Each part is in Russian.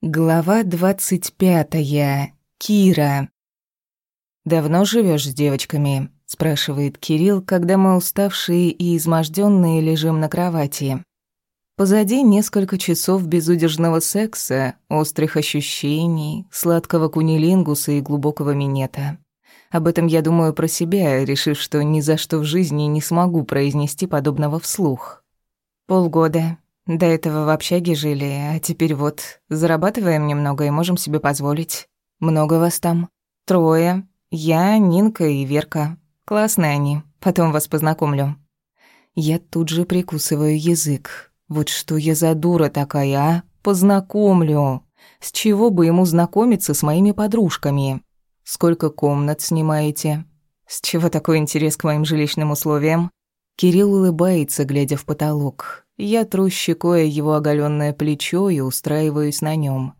Глава двадцать пятая. Кира. «Давно живешь с девочками?» – спрашивает Кирилл, когда мы уставшие и изможденные лежим на кровати. Позади несколько часов безудержного секса, острых ощущений, сладкого кунилингуса и глубокого минета. Об этом я думаю про себя, решив, что ни за что в жизни не смогу произнести подобного вслух. «Полгода», до этого в общаге жили, а теперь вот, зарабатываем немного и можем себе позволить. Много вас там. Трое. Я, Нинка и Верка. Классные они. Потом вас познакомлю». Я тут же прикусываю язык. Вот что я за дура такая, а? Познакомлю. С чего бы ему знакомиться с моими подружками? Сколько комнат снимаете? С чего такой интерес к моим жилищным условиям? Кирилл улыбается, глядя в потолок. Я тру щекой его оголенное плечо и устраиваюсь на нем.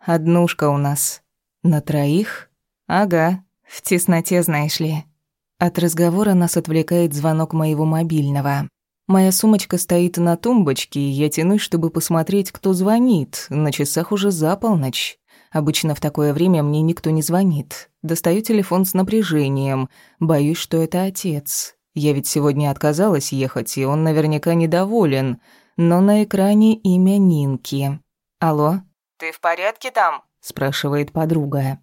«Однушка у нас. На троих?» «Ага. В тесноте, знаешь ли». От разговора нас отвлекает звонок моего мобильного. Моя сумочка стоит на тумбочке, и я тянусь, чтобы посмотреть, кто звонит. На часах уже за полночь. Обычно в такое время мне никто не звонит. Достаю телефон с напряжением. Боюсь, что это отец. Я ведь сегодня отказалась ехать, и он наверняка недоволен. Но на экране имя Нинки. Алло? Ты в порядке там? спрашивает подруга.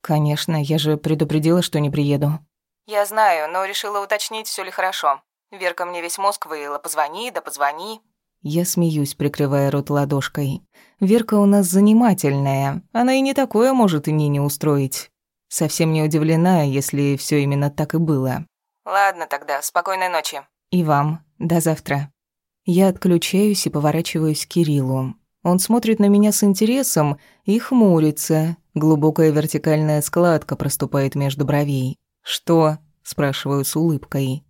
Конечно, я же предупредила, что не приеду. Я знаю, но решила уточнить, все ли хорошо. Верка мне весь мозг выила. позвони, да позвони. Я смеюсь, прикрывая рот ладошкой. Верка у нас занимательная, она и не такое может и не устроить. Совсем не удивлена, если все именно так и было. Ладно тогда, спокойной ночи. И вам. До завтра. Я отключаюсь и поворачиваюсь к Кириллу. Он смотрит на меня с интересом и хмурится. Глубокая вертикальная складка проступает между бровей. «Что?» – спрашиваю с улыбкой.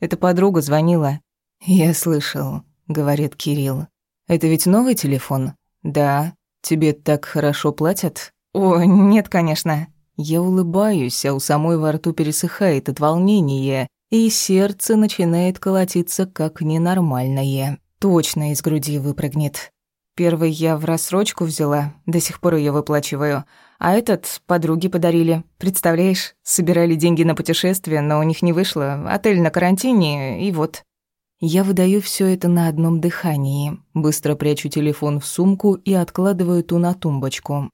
«Это подруга звонила». «Я слышал», — говорит Кирилл. «Это ведь новый телефон?» «Да. Тебе так хорошо платят?» «О, нет, конечно. Я улыбаюсь, а у самой во рту пересыхает от волнения, и сердце начинает колотиться как ненормальное. Точно из груди выпрыгнет. Первый я в рассрочку взяла, до сих пор ее выплачиваю. А этот подруги подарили. Представляешь, собирали деньги на путешествие, но у них не вышло. Отель на карантине, и вот. Я выдаю все это на одном дыхании. Быстро прячу телефон в сумку и откладываю ту на тумбочку.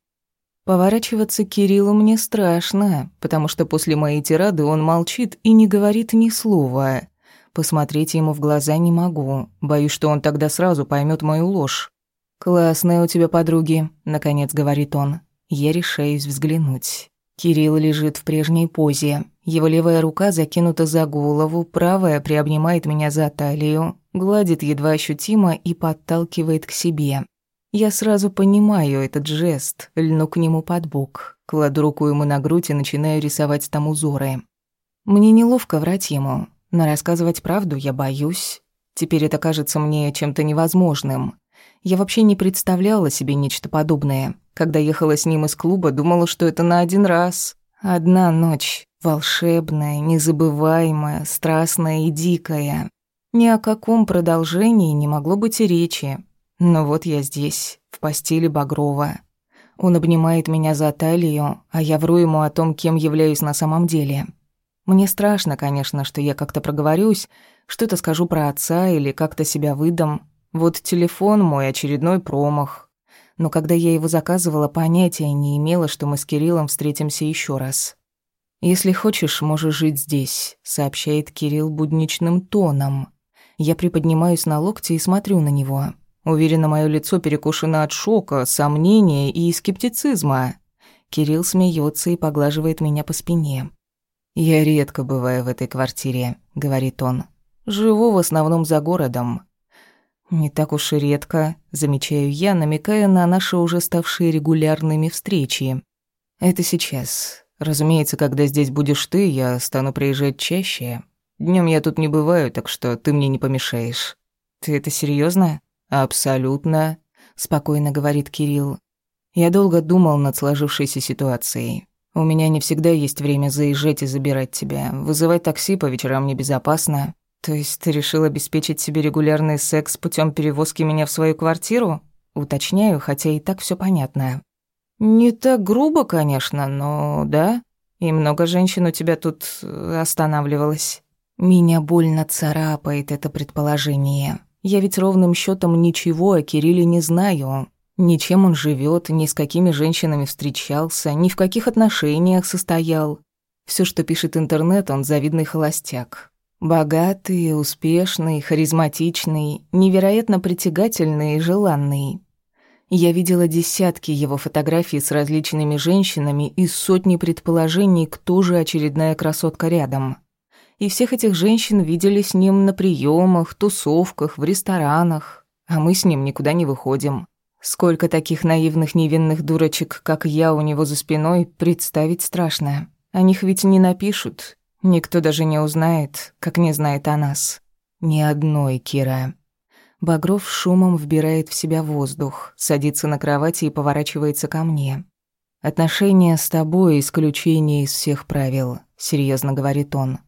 Поворачиваться Кириллу мне страшно, потому что после моей тирады он молчит и не говорит ни слова. Посмотреть ему в глаза не могу, боюсь, что он тогда сразу поймет мою ложь. «Классные у тебя подруги», — наконец говорит он. Я решаюсь взглянуть. Кирилл лежит в прежней позе. Его левая рука закинута за голову, правая приобнимает меня за талию, гладит едва ощутимо и подталкивает к себе. Я сразу понимаю этот жест, льну к нему под бок, кладу руку ему на грудь и начинаю рисовать там узоры. Мне неловко врать ему, но рассказывать правду я боюсь. Теперь это кажется мне чем-то невозможным. Я вообще не представляла себе нечто подобное. Когда ехала с ним из клуба, думала, что это на один раз. Одна ночь. Волшебная, незабываемая, страстная и дикая. Ни о каком продолжении не могло быть и речи, но вот я здесь, в постели Багрова. Он обнимает меня за талию, а я вру ему о том, кем являюсь на самом деле. Мне страшно, конечно, что я как-то проговорюсь, что-то скажу про отца или как-то себя выдам. Вот телефон мой очередной промах. Но когда я его заказывала, понятия не имела, что мы с Кириллом встретимся еще раз. «Если хочешь, можешь жить здесь», — сообщает Кирилл будничным тоном. Я приподнимаюсь на локте и смотрю на него. Уверенно мое лицо перекушено от шока, сомнения и скептицизма. Кирилл смеется и поглаживает меня по спине. «Я редко бываю в этой квартире», — говорит он. «Живу в основном за городом». «Не так уж и редко», — замечаю я, намекая на наши уже ставшие регулярными встречи. «Это сейчас. Разумеется, когда здесь будешь ты, я стану приезжать чаще. Днем я тут не бываю, так что ты мне не помешаешь». «Ты это серьезно? «Абсолютно», — спокойно говорит Кирилл. «Я долго думал над сложившейся ситуацией. У меня не всегда есть время заезжать и забирать тебя. Вызывать такси по вечерам небезопасно. То есть ты решил обеспечить себе регулярный секс путем перевозки меня в свою квартиру?» Уточняю, хотя и так все понятно. «Не так грубо, конечно, но да. И много женщин у тебя тут э, останавливалось». Меня больно царапает это предположение. Я ведь ровным счетом ничего о Кирилле не знаю. Ничем он живет, ни с какими женщинами встречался, ни в каких отношениях состоял. Все, что пишет интернет, он завидный холостяк. Богатый, успешный, харизматичный, невероятно притягательный и желанный. Я видела десятки его фотографий с различными женщинами и сотни предположений, кто же очередная красотка рядом и всех этих женщин видели с ним на приемах, тусовках, в ресторанах, а мы с ним никуда не выходим. Сколько таких наивных невинных дурочек, как я, у него за спиной, представить страшно. О них ведь не напишут, никто даже не узнает, как не знает о нас. Ни одной, Кира. Багров шумом вбирает в себя воздух, садится на кровати и поворачивается ко мне. «Отношения с тобой — исключение из всех правил», — серьезно говорит он.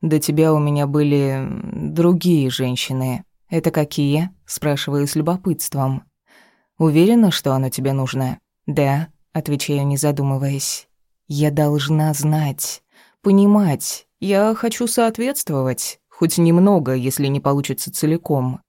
До тебя у меня были другие женщины. Это какие? Спрашиваю с любопытством. Уверена, что оно тебе нужно? Да, отвечаю, не задумываясь. Я должна знать, понимать. Я хочу соответствовать, хоть немного, если не получится целиком.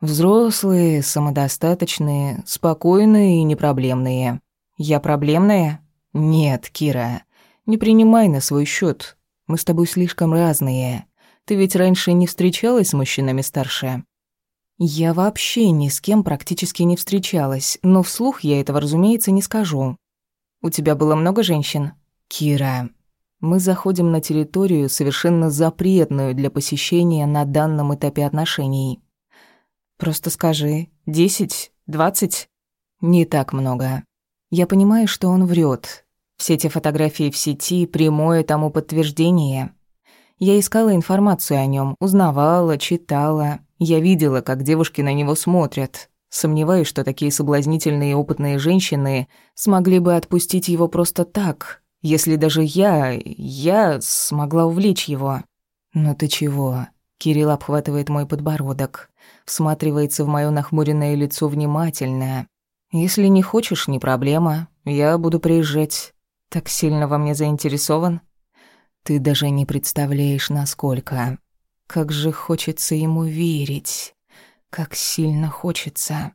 Взрослые, самодостаточные, спокойные и непроблемные. Я проблемная? Нет, Кира. Не принимай на свой счет. Мы с тобой слишком разные. Ты ведь раньше не встречалась с мужчинами старше?» «Я вообще ни с кем практически не встречалась, но вслух я этого, разумеется, не скажу. У тебя было много женщин?» «Кира, мы заходим на территорию, совершенно запретную для посещения на данном этапе отношений. Просто скажи, десять, двадцать?» «Не так много. Я понимаю, что он врет, все эти фотографии в сети – прямое тому подтверждение. Я искала информацию о нем, узнавала, читала. Я видела, как девушки на него смотрят. Сомневаюсь, что такие соблазнительные и опытные женщины смогли бы отпустить его просто так, если даже я... я смогла увлечь его. «Ну ты чего?» Кирилл обхватывает мой подбородок, всматривается в мое нахмуренное лицо внимательно. «Если не хочешь, не проблема. Я буду приезжать так сильно во мне заинтересован?» «Ты даже не представляешь, насколько. Как же хочется ему верить. Как сильно хочется.